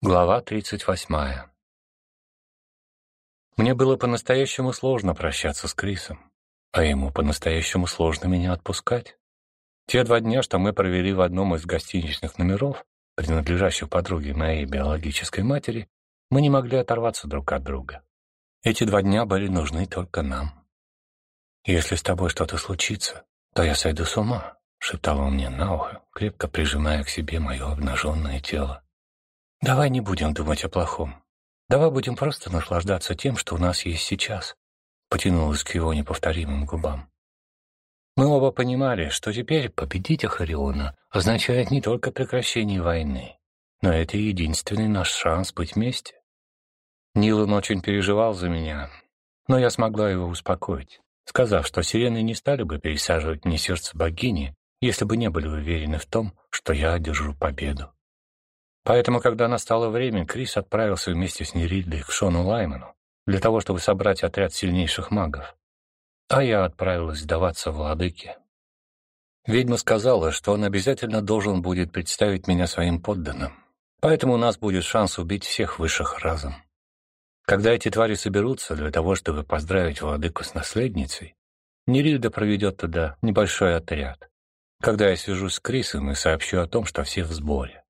Глава 38. Мне было по-настоящему сложно прощаться с Крисом, а ему по-настоящему сложно меня отпускать. Те два дня, что мы провели в одном из гостиничных номеров, принадлежащих подруге моей биологической матери, мы не могли оторваться друг от друга. Эти два дня были нужны только нам. «Если с тобой что-то случится, то я сойду с ума», — шептал он мне на ухо, крепко прижимая к себе мое обнаженное тело. Давай не будем думать о плохом. Давай будем просто наслаждаться тем, что у нас есть сейчас. Потянулась к его неповторимым губам. Мы оба понимали, что теперь победить Ахариона означает не только прекращение войны, но это единственный наш шанс быть вместе. Нилан очень переживал за меня, но я смогла его успокоить, сказав, что сирены не стали бы пересаживать мне сердце богини, если бы не были уверены в том, что я одержу победу. Поэтому, когда настало время, Крис отправился вместе с Нерильдой к Шону Лайману для того, чтобы собрать отряд сильнейших магов. А я отправилась сдаваться владыке. Ведьма сказала, что он обязательно должен будет представить меня своим подданным. Поэтому у нас будет шанс убить всех высших разом. Когда эти твари соберутся для того, чтобы поздравить владыку с наследницей, Нерильда проведет туда небольшой отряд. Когда я свяжусь с Крисом и сообщу о том, что все в сборе.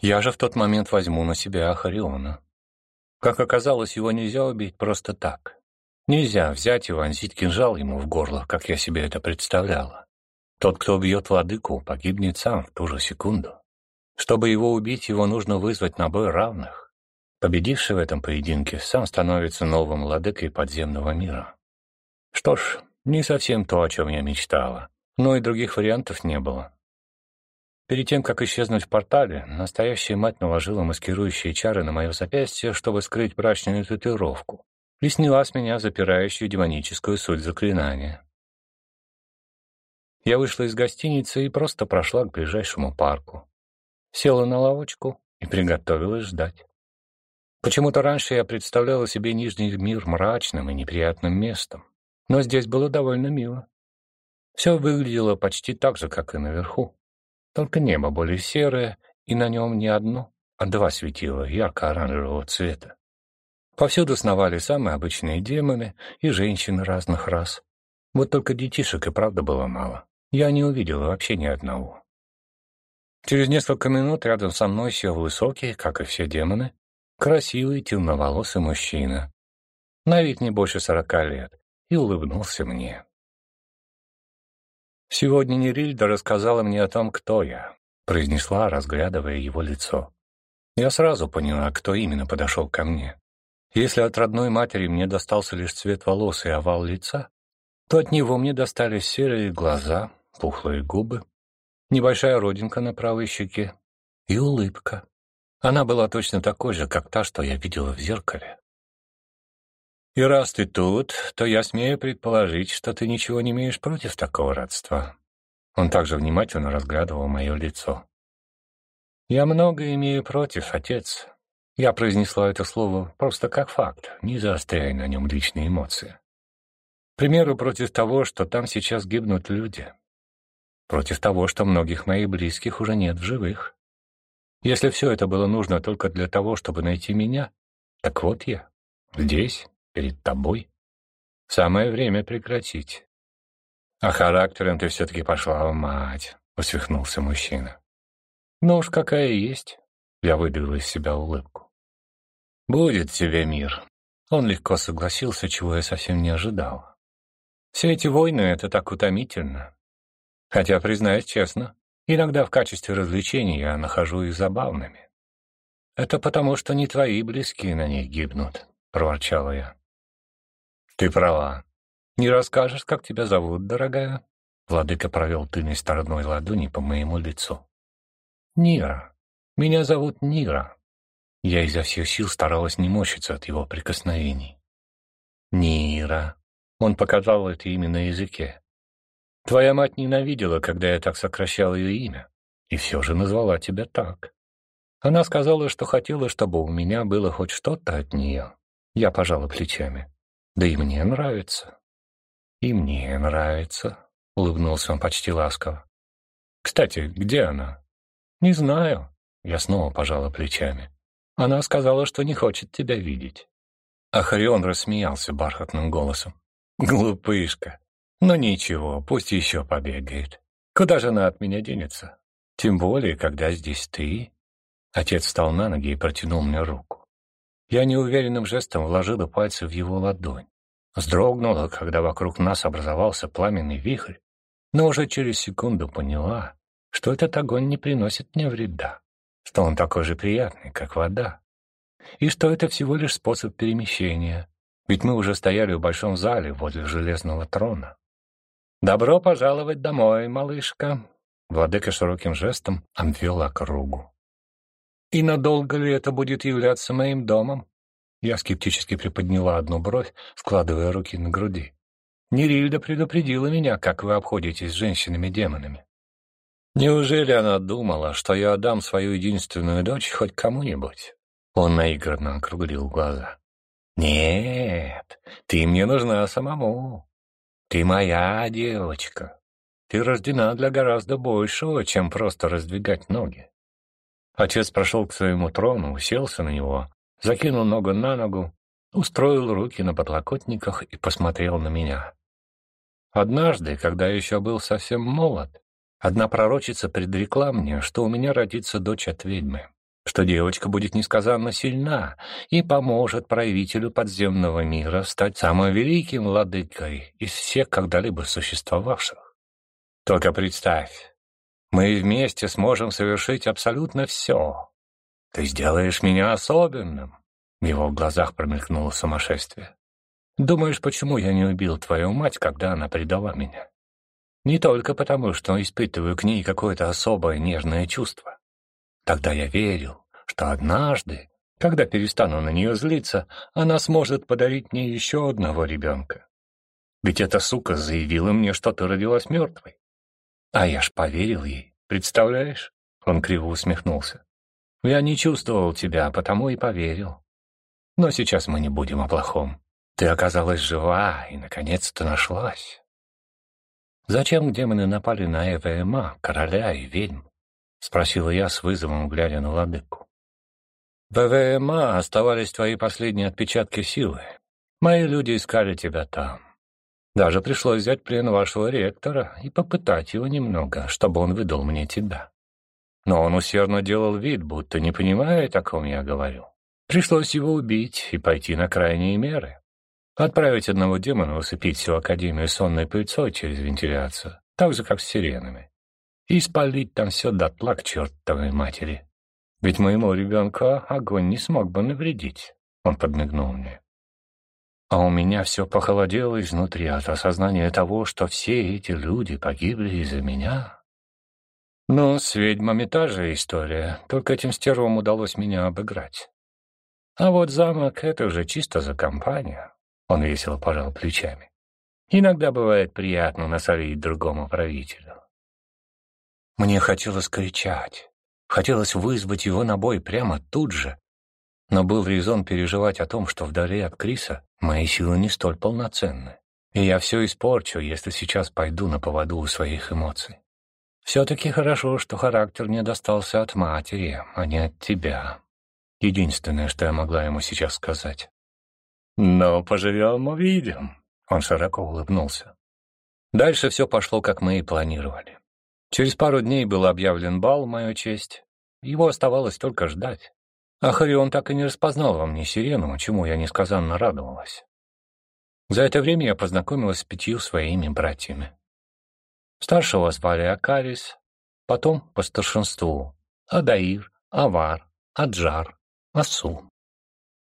Я же в тот момент возьму на себя Ахариона. Как оказалось, его нельзя убить просто так. Нельзя взять и вонзить кинжал ему в горло, как я себе это представляла. Тот, кто убьет владыку, погибнет сам в ту же секунду. Чтобы его убить, его нужно вызвать на бой равных. Победивший в этом поединке сам становится новым владыкой подземного мира. Что ж, не совсем то, о чем я мечтала, но и других вариантов не было. Перед тем, как исчезнуть в портале, настоящая мать наложила маскирующие чары на мое запястье, чтобы скрыть брачную татуировку, и сняла с меня запирающую демоническую суть заклинания. Я вышла из гостиницы и просто прошла к ближайшему парку. Села на лавочку и приготовилась ждать. Почему-то раньше я представляла себе Нижний мир мрачным и неприятным местом, но здесь было довольно мило. Все выглядело почти так же, как и наверху. Только небо более серое, и на нем не одно, а два светила ярко-оранжевого цвета. Повсюду сновали самые обычные демоны и женщины разных рас. Вот только детишек и правда было мало. Я не увидела вообще ни одного. Через несколько минут рядом со мной сел высокий, как и все демоны, красивый темноволосый мужчина. На вид не больше сорока лет, и улыбнулся мне. «Сегодня Нерильда рассказала мне о том, кто я», — произнесла, разглядывая его лицо. Я сразу поняла, кто именно подошел ко мне. Если от родной матери мне достался лишь цвет волос и овал лица, то от него мне достались серые глаза, пухлые губы, небольшая родинка на правой щеке и улыбка. Она была точно такой же, как та, что я видела в зеркале. И раз ты тут, то я смею предположить, что ты ничего не имеешь против такого родства. Он также внимательно разглядывал мое лицо. Я много имею против, отец. Я произнесла это слово просто как факт, не заостряя на нем личные эмоции. К примеру, против того, что там сейчас гибнут люди. Против того, что многих моих близких уже нет в живых. Если все это было нужно только для того, чтобы найти меня, так вот я, здесь, перед тобой. Самое время прекратить. А характером ты все-таки пошла в мать, усмехнулся мужчина. Ну уж какая есть. Я выдавил из себя улыбку. Будет тебе мир. Он легко согласился, чего я совсем не ожидал. Все эти войны — это так утомительно. Хотя, признаюсь честно, иногда в качестве развлечений я нахожу их забавными. Это потому, что не твои близкие на них гибнут, — проворчала я. «Ты права. Не расскажешь, как тебя зовут, дорогая?» Владыка провел тыльной стороной ладони по моему лицу. «Нира. Меня зовут Нира». Я изо всех сил старалась не морщиться от его прикосновений. «Нира». Он показал это имя на языке. «Твоя мать ненавидела, когда я так сокращал ее имя, и все же назвала тебя так. Она сказала, что хотела, чтобы у меня было хоть что-то от нее. Я пожала плечами. Да и мне нравится. И мне нравится, улыбнулся он почти ласково. Кстати, где она? Не знаю. Я снова пожала плечами. Она сказала, что не хочет тебя видеть». Ахарион рассмеялся бархатным голосом. «Глупышка. Но ничего, пусть еще побегает. Куда же она от меня денется? Тем более, когда здесь ты». Отец встал на ноги и протянул мне руку. Я неуверенным жестом вложила пальцы в его ладонь. Вздрогнула, когда вокруг нас образовался пламенный вихрь, но уже через секунду поняла, что этот огонь не приносит мне вреда, что он такой же приятный, как вода, и что это всего лишь способ перемещения, ведь мы уже стояли в большом зале возле железного трона. «Добро пожаловать домой, малышка!» Владыка широким жестом обвел округу. «И надолго ли это будет являться моим домом?» Я скептически приподняла одну бровь, складывая руки на груди. Нерильда предупредила меня, как вы обходитесь с женщинами-демонами. Неужели она думала, что я отдам свою единственную дочь хоть кому-нибудь? Он наигранно округлил глаза. Нет, ты мне нужна самому. Ты моя девочка. Ты рождена для гораздо большего, чем просто раздвигать ноги. Отец прошел к своему трону, уселся на него, закинул ногу на ногу, устроил руки на подлокотниках и посмотрел на меня. Однажды, когда я еще был совсем молод, одна пророчица предрекла мне, что у меня родится дочь от ведьмы, что девочка будет несказанно сильна и поможет правителю подземного мира стать самым великим владыкой из всех когда-либо существовавших. Только представь, мы вместе сможем совершить абсолютно все. Ты сделаешь меня особенным. В его глазах промелькнуло сумасшествие. Думаешь, почему я не убил твою мать, когда она предала меня? Не только потому, что испытываю к ней какое-то особое нежное чувство. Тогда я верил, что однажды, когда перестану на нее злиться, она сможет подарить мне еще одного ребенка. Ведь эта сука заявила мне, что ты родилась мертвой. А я ж поверил ей, представляешь? Он криво усмехнулся. Я не чувствовал тебя, потому и поверил. Но сейчас мы не будем о плохом. Ты оказалась жива и, наконец-то, нашлась. Зачем демоны напали на Эвема, короля и ведьм? Спросила я с вызовом, глядя на владыку. В ЭВМА оставались твои последние отпечатки силы. Мои люди искали тебя там. Даже пришлось взять плен вашего ректора и попытать его немного, чтобы он выдал мне тебя. Но он усердно делал вид, будто не понимает, о ком я говорю. Пришлось его убить и пойти на крайние меры. Отправить одного демона усыпить всю Академию сонной пыльцой через вентиляцию, так же, как с сиренами. И спалить там все дотла к чертовой матери. Ведь моему ребенку огонь не смог бы навредить. Он подмигнул мне. А у меня все похолодело изнутри от осознания того, что все эти люди погибли из-за меня. Но с ведьмами та же история, только этим стервам удалось меня обыграть. А вот замок — это уже чисто за компанию. Он весело пожал плечами. Иногда бывает приятно насолить другому правителю. Мне хотелось кричать, хотелось вызвать его на бой прямо тут же, но был резон переживать о том, что вдали от Криса мои силы не столь полноценны, и я все испорчу, если сейчас пойду на поводу у своих эмоций. Все-таки хорошо, что характер не достался от матери, а не от тебя. Единственное, что я могла ему сейчас сказать. «Но поживем, увидим», — он широко улыбнулся. Дальше все пошло, как мы и планировали. Через пару дней был объявлен бал в мою честь. Его оставалось только ждать. А Харион так и не распознал во мне сирену, чему я несказанно радовалась. За это время я познакомилась с пятью своими братьями. Старшего звали Акарис, потом по старшинству Адаир, Авар, Аджар, Асу.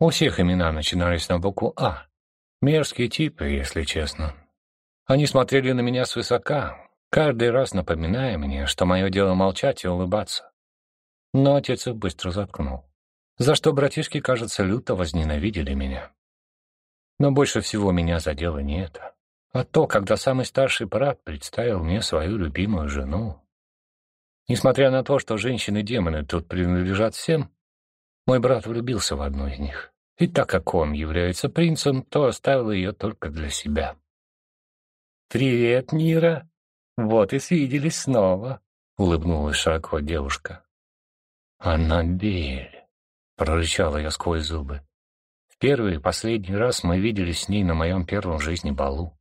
У всех имена начинались на букву «А». Мерзкие типы, если честно. Они смотрели на меня свысока, каждый раз напоминая мне, что мое дело молчать и улыбаться. Но отец их быстро заткнул, за что братишки, кажется, люто возненавидели меня. Но больше всего меня задело не это, а то, когда самый старший брат представил мне свою любимую жену. Несмотря на то, что женщины-демоны тут принадлежат всем, мой брат влюбился в одну из них, и так как он является принцем, то оставил ее только для себя. «Привет, Нира! Вот и свиделись снова», — улыбнулась широко девушка. «Аннабель!» — прорычала я сквозь зубы. В первый и последний раз мы виделись с ней на моем первом жизни балу.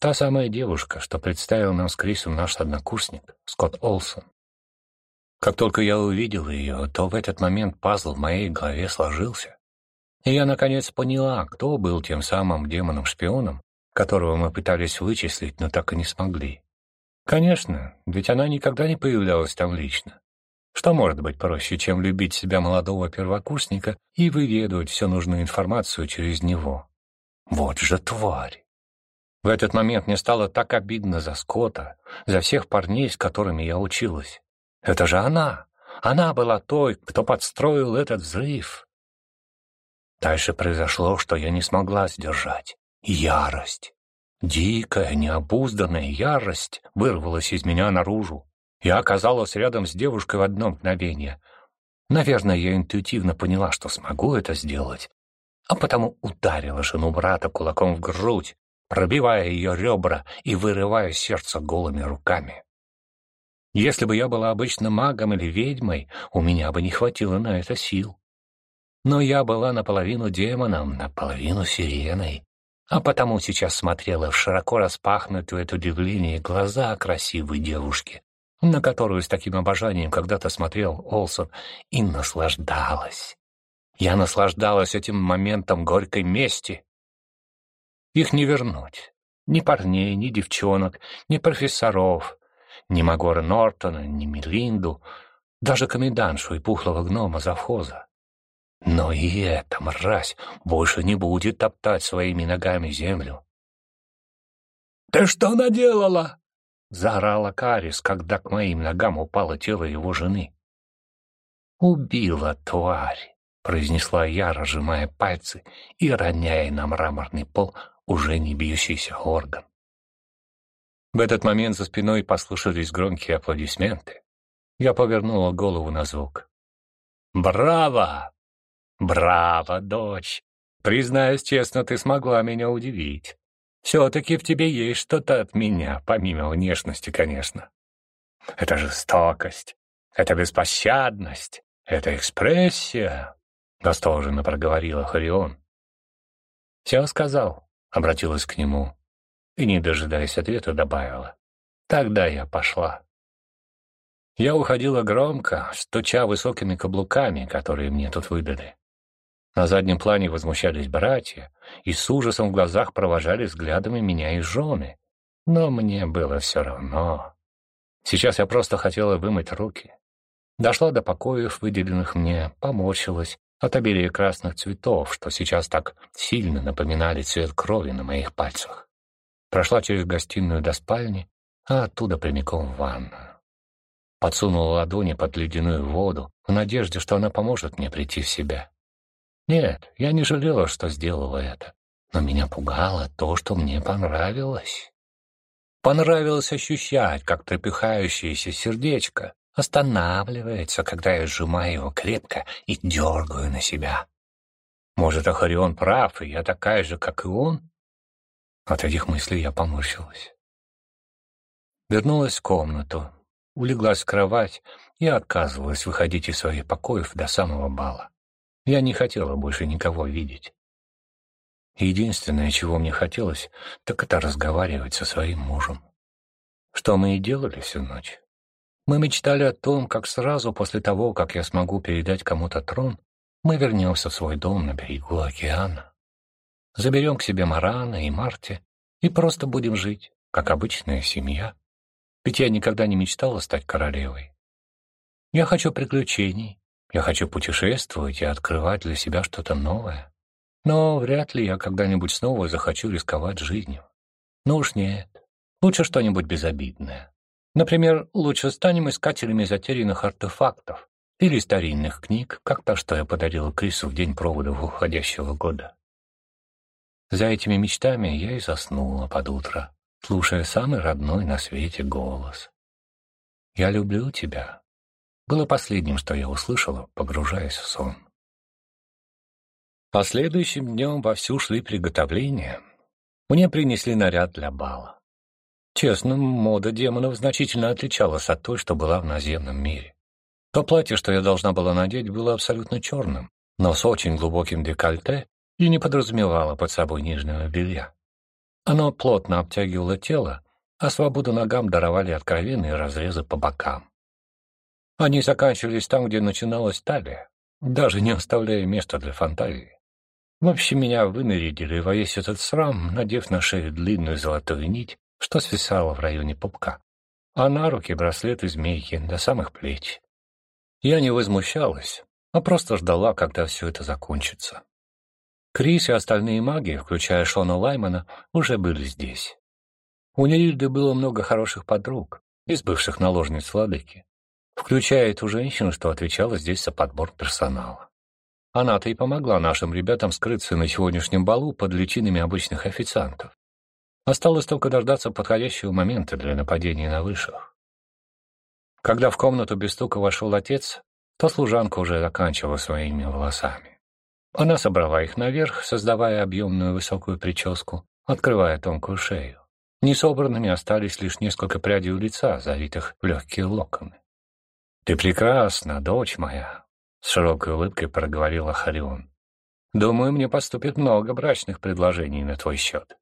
Та самая девушка, что представил нам с Крисом наш однокурсник, Скотт Олсон. Как только я увидел ее, то в этот момент пазл в моей голове сложился. И я, наконец, поняла, кто был тем самым демоном-шпионом, которого мы пытались вычислить, но так и не смогли. Конечно, ведь она никогда не появлялась там лично. Что может быть проще, чем любить себя молодого первокурсника и выведывать всю нужную информацию через него? Вот же тварь! В этот момент мне стало так обидно за Скотта, за всех парней, с которыми я училась. Это же она! Она была той, кто подстроил этот взрыв. Дальше произошло, что я не смогла сдержать. Ярость. Дикая, необузданная ярость вырвалась из меня наружу. Я оказалась рядом с девушкой в одно мгновение. Наверное, я интуитивно поняла, что смогу это сделать, а потому ударила жену брата кулаком в грудь, пробивая ее ребра и вырывая сердце голыми руками. Если бы я была обычным магом или ведьмой, у меня бы не хватило на это сил. Но я была наполовину демоном, наполовину сиреной, а потому сейчас смотрела в широко распахнутые от удивления глаза красивой девушки, на которую с таким обожанием когда-то смотрел Олсон, и наслаждалась. Я наслаждалась этим моментом горькой мести. Их не вернуть. Ни парней, ни девчонок, ни профессоров, ни Магора Нортона, ни Мелинду, даже комендантшу и пухлого гнома завхоза. Но и эта мразь больше не будет топтать своими ногами землю. «Ты что наделала?» — заорала Карис, когда к моим ногам упало тело его жены. «Убила тварь!» — произнесла я, разжимая пальцы и роняя на мраморный пол уже не бьющийся орган. В этот момент за спиной послышались громкие аплодисменты. Я повернула голову на звук. «Браво!» «Браво, дочь! Признаюсь честно, ты смогла меня удивить. Все-таки в тебе есть что-то от меня, помимо внешности, конечно. Это жестокость, это беспощадность, это экспрессия», — восторженно проговорила Харион. «Все сказал», — обратилась к нему и, не дожидаясь ответа, добавила. «Тогда я пошла». Я уходила громко, стуча высокими каблуками, которые мне тут выдали. На заднем плане возмущались братья и с ужасом в глазах провожали взглядами меня и жены. Но мне было все равно. Сейчас я просто хотела вымыть руки. Дошла до покоев, выделенных мне, поморщилась от обилия красных цветов, что сейчас так сильно напоминали цвет крови на моих пальцах. Прошла через гостиную до спальни, а оттуда прямиком в ванную. Подсунула ладони под ледяную воду в надежде, что она поможет мне прийти в себя. Нет, я не жалела, что сделала это, но меня пугало то, что мне понравилось. Понравилось ощущать, как трепыхающееся сердечко останавливается, когда я сжимаю его крепко и дергаю на себя. Может, Ахарион прав, и я такая же, как и он? От этих мыслей я поморщилась. Вернулась в комнату, улеглась в кровать и отказывалась выходить из своих покоев до самого бала. Я не хотела больше никого видеть. Единственное, чего мне хотелось, так это разговаривать со своим мужем. Что мы и делали всю ночь. Мы мечтали о том, как сразу после того, как я смогу передать кому-то трон, мы вернемся в свой дом на берегу океана. Заберем к себе Марана и Марти и просто будем жить, как обычная семья. Ведь я никогда не мечтала стать королевой. Я хочу приключений, я хочу путешествовать и открывать для себя что-то новое. Но вряд ли я когда-нибудь снова захочу рисковать жизнью. Ну уж нет. Лучше что-нибудь безобидное. Например, лучше станем искателями затерянных артефактов или старинных книг, как то, что я подарила Крису в день проводов уходящего года. За этими мечтами я и заснула под утро, слушая самый родной на свете голос. «Я люблю тебя, было последним, что я услышала, погружаясь в сон. Последующим днем вовсю шли приготовления. Мне принесли наряд для бала. Честно, мода демонов значительно отличалась от той, что была в наземном мире. То платье, что я должна была надеть, было абсолютно черным, но с очень глубоким декольте и не подразумевало под собой нижнего белья. Оно плотно обтягивало тело, а свободу ногам даровали откровенные разрезы по бокам. Они заканчивались там, где начиналась талия, даже не оставляя места для фантазии. В общем, меня вынарядили во весь этот срам, надев на шею длинную золотую нить, что свисала в районе пупка, а на руки браслеты змейки до самых плеч. Я не возмущалась, а просто ждала, когда все это закончится. Крис и остальные маги, включая Шона Лаймана, уже были здесь. У Нерильды было много хороших подруг, из бывших наложниц владыки, включая ту женщину, что отвечала здесь за подбор персонала. Она-то и помогла нашим ребятам скрыться на сегодняшнем балу под личинами обычных официантов. Осталось только дождаться подходящего момента для нападения на высших. Когда в комнату без стука вошел отец, то служанка уже заканчивала своими волосами. Она собрала их наверх, создавая объемную высокую прическу, открывая тонкую шею. Несобранными остались лишь несколько прядей у лица, завитых в легкие локоны. «Ты прекрасна, дочь моя», — с широкой улыбкой проговорила Харион. «Думаю, мне поступит много брачных предложений на твой счет».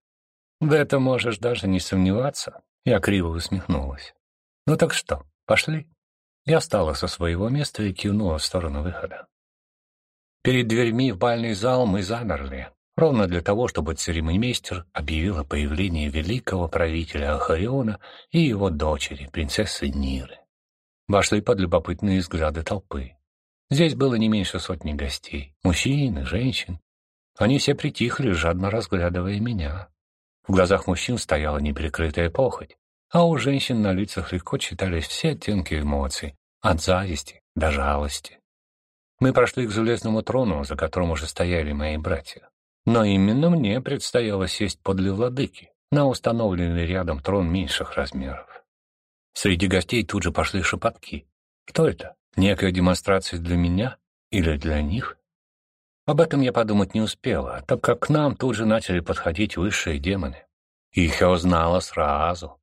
«В этом можешь даже не сомневаться», — я криво усмехнулась. «Ну так что, пошли?» Я встала со своего места и кивнула в сторону выхода. Перед дверьми в бальный зал мы замерли, ровно для того, чтобы церемониймейстер объявил о появлении великого правителя Ахариона и его дочери, принцессы Ниры. Вошли под любопытные взгляды толпы. Здесь было не меньше сотни гостей, мужчин и женщин. Они все притихли, жадно разглядывая меня. В глазах мужчин стояла неприкрытая похоть, а у женщин на лицах легко читались все оттенки эмоций, от зависти до жалости. Мы прошли к железному трону, за которым уже стояли мои братья. Но именно мне предстояло сесть подле владыки, на установленный рядом трон меньших размеров. Среди гостей тут же пошли шепотки. Кто это? Некая демонстрация для меня или для них? Об этом я подумать не успела, так как к нам тут же начали подходить высшие демоны. Их я узнала сразу.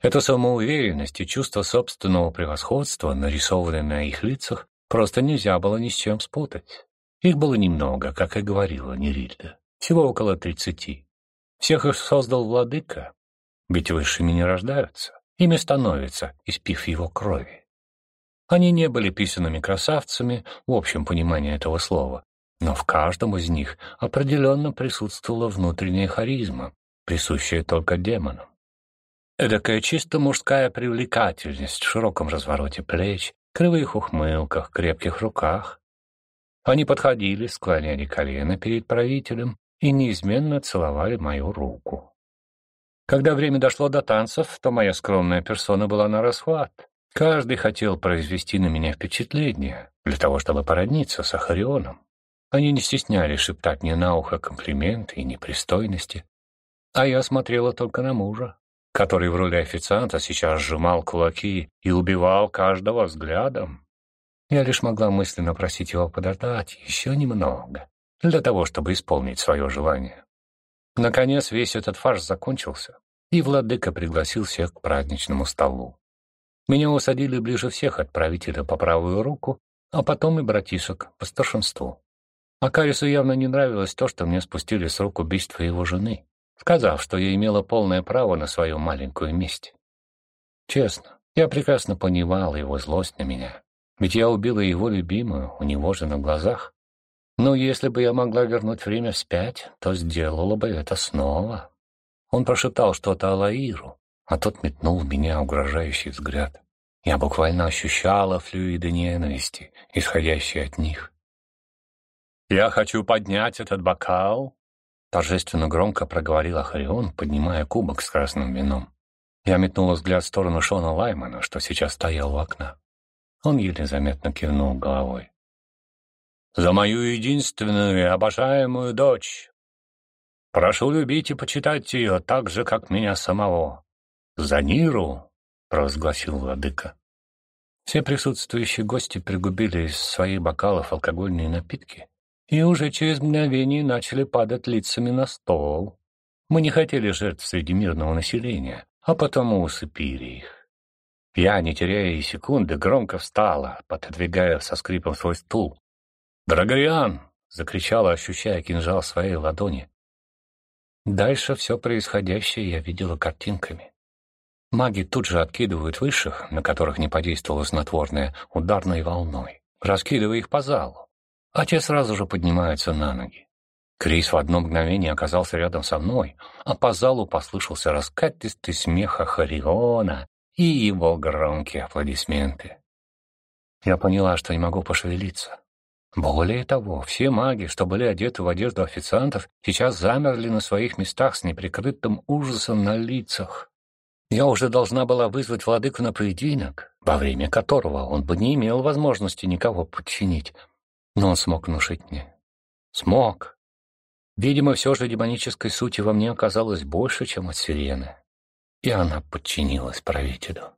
Эта самоуверенность и чувство собственного превосходства, нарисованные на их лицах, просто нельзя было ни с чем спутать. Их было немного, как и говорила Нерильда, всего около тридцати. Всех их создал владыка, ведь высшими не рождаются, ими становятся, испив его крови. Они не были писанными красавцами в общем понимании этого слова, но в каждом из них определенно присутствовала внутренняя харизма, присущая только демонам. Эдакая чисто мужская привлекательность в широком развороте плеч, кривых ухмылках, крепких руках, они подходили, склоняли колено перед правителем и неизменно целовали мою руку. Когда время дошло до танцев, то моя скромная персона была на расхват. Каждый хотел произвести на меня впечатление, для того, чтобы породниться с Ахарионом. Они не стеснялись шептать мне на ухо комплименты и непристойности. А я смотрела только на мужа, который в роли официанта сейчас сжимал кулаки и убивал каждого взглядом. Я лишь могла мысленно просить его подождать еще немного, для того, чтобы исполнить свое желание. Наконец весь этот фарс закончился, и владыка пригласил всех к праздничному столу. Меня усадили ближе всех от правителя по правую руку, а потом и братишек по старшинству. Акарису явно не нравилось то, что мне спустили с рук убийство его жены, сказав, что я имела полное право на свою маленькую месть. Честно, я прекрасно понимала его злость на меня. Ведь я убила его любимую, у него же на глазах. Но если бы я могла вернуть время вспять, то сделала бы это снова. Он прошептал что-то Алаиру, а тот метнул в меня угрожающий взгляд. Я буквально ощущала флюиды ненависти, исходящие от них. «Я хочу поднять этот бокал», — торжественно громко проговорил Ахарион, поднимая кубок с красным вином. Я метнула взгляд в сторону Шона Лаймана, что сейчас стоял у окна. Он еле заметно кивнул головой. «За мою единственную и обожаемую дочь! Прошу любить и почитать ее так же, как меня самого. За Ниру!» — провозгласил владыка. Все присутствующие гости пригубили из своих бокалов алкогольные напитки и уже через мгновение начали падать лицами на стол. Мы не хотели жертв среди мирного населения, а потому усыпили их. Я, не теряя и секунды, громко встала, пододвигая со скрипом свой стул. «Драгориан, — закричала, ощущая кинжал в своей ладони. Дальше все происходящее я видела картинками. Маги тут же откидывают высших, на которых не подействовало снотворное, ударной волной, раскидывая их по залу. А те сразу же поднимаются на ноги. Крис в одно мгновение оказался рядом со мной, а по залу послышался раскатистый смех Хариона и его громкие аплодисменты. Я поняла, что не могу пошевелиться. Более того, все маги, что были одеты в одежду официантов, сейчас замерли на своих местах с неприкрытым ужасом на лицах. Я уже должна была вызвать владыку на поединок, во время которого он бы не имел возможности никого подчинить. Но он смог внушить мне. Смог. Видимо, все же демонической сути во мне оказалось больше, чем от сирены. И она подчинилась правителю.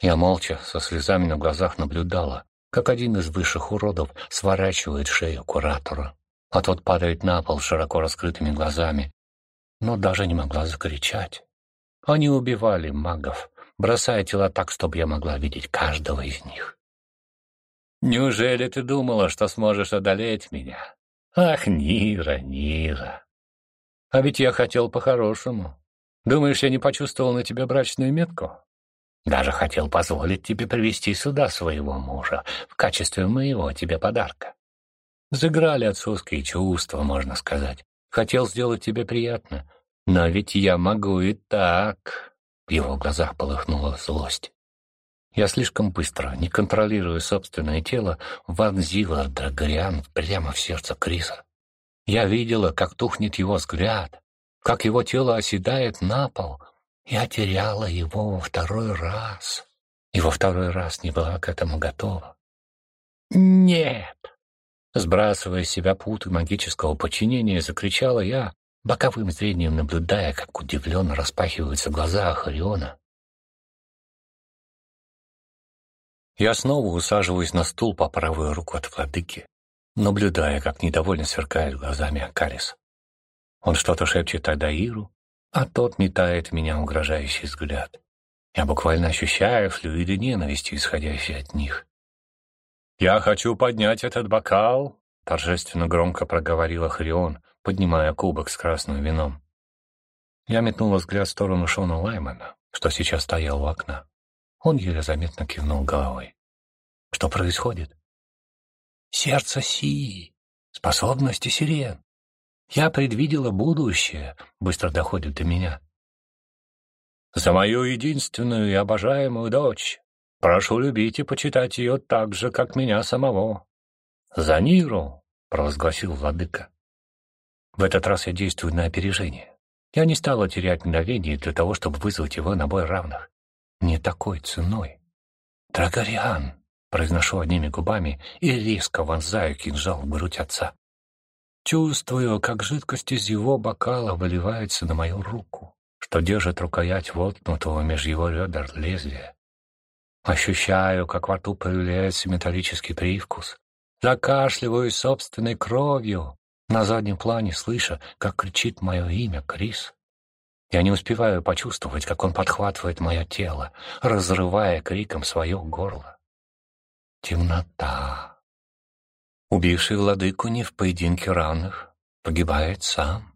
Я молча, со слезами на глазах наблюдала, как один из высших уродов сворачивает шею куратора, а тот падает на пол широко раскрытыми глазами, но даже не могла закричать. Они убивали магов, бросая тела так, чтобы я могла видеть каждого из них. «Неужели ты думала, что сможешь одолеть меня? Ах, Нира, Нира! А ведь я хотел по-хорошему. Думаешь, я не почувствовал на тебе брачную метку? Даже хотел позволить тебе привести сюда своего мужа в качестве моего тебе подарка. Заграли отцовские чувства, можно сказать. Хотел сделать тебе приятно, но ведь я могу и так. В его глазах полыхнула злость. Я слишком быстро, не контролируя собственное тело, вонзила Драгориан прямо в сердце Криса. Я видела, как тухнет его взгляд, как его тело оседает на пол. Я теряла его во второй раз, и во второй раз не была к этому готова. «Нет!» Сбрасывая с себя путы магического подчинения, закричала я, боковым зрением наблюдая, как удивленно распахиваются глаза Ахариона. Я снова усаживаюсь на стул по правую руку от владыки, наблюдая, как недовольно сверкает глазами Акарис. Он что-то шепчет Адаиру, а тот метает в меня угрожающий взгляд. Я буквально ощущаю флюиды ненависти, исходящие от них. «Я хочу поднять этот бокал», — торжественно громко проговорила Хрион, поднимая кубок с красным вином. Я метнула взгляд в сторону Шона Лаймана, что сейчас стоял у окна. Он еле заметно кивнул головой. «Что происходит?» «Сердце Сии, способности сирен. Я предвидела будущее», — быстро доходит до меня. «За мою единственную и обожаемую дочь. Прошу любить и почитать ее так же, как меня самого. За Ниру», — провозгласил владыка. В этот раз я действую на опережение. Я не стала терять мгновение для того, чтобы вызвать его на бой равных. Не такой ценой. «Драгориан!» — произношу одними губами и резко вонзаю кинжал в грудь отца. Чувствую, как жидкость из его бокала выливается на мою руку, что держит рукоять воткнутого меж его ребер лезвия. Ощущаю, как во рту появляется металлический привкус. Закашливаюсь собственной кровью, на заднем плане слыша, как кричит мое имя Крис. Я не успеваю почувствовать, как он подхватывает мое тело, разрывая криком свое горло. Темнота. Убивший владыку не в поединке равных погибает сам.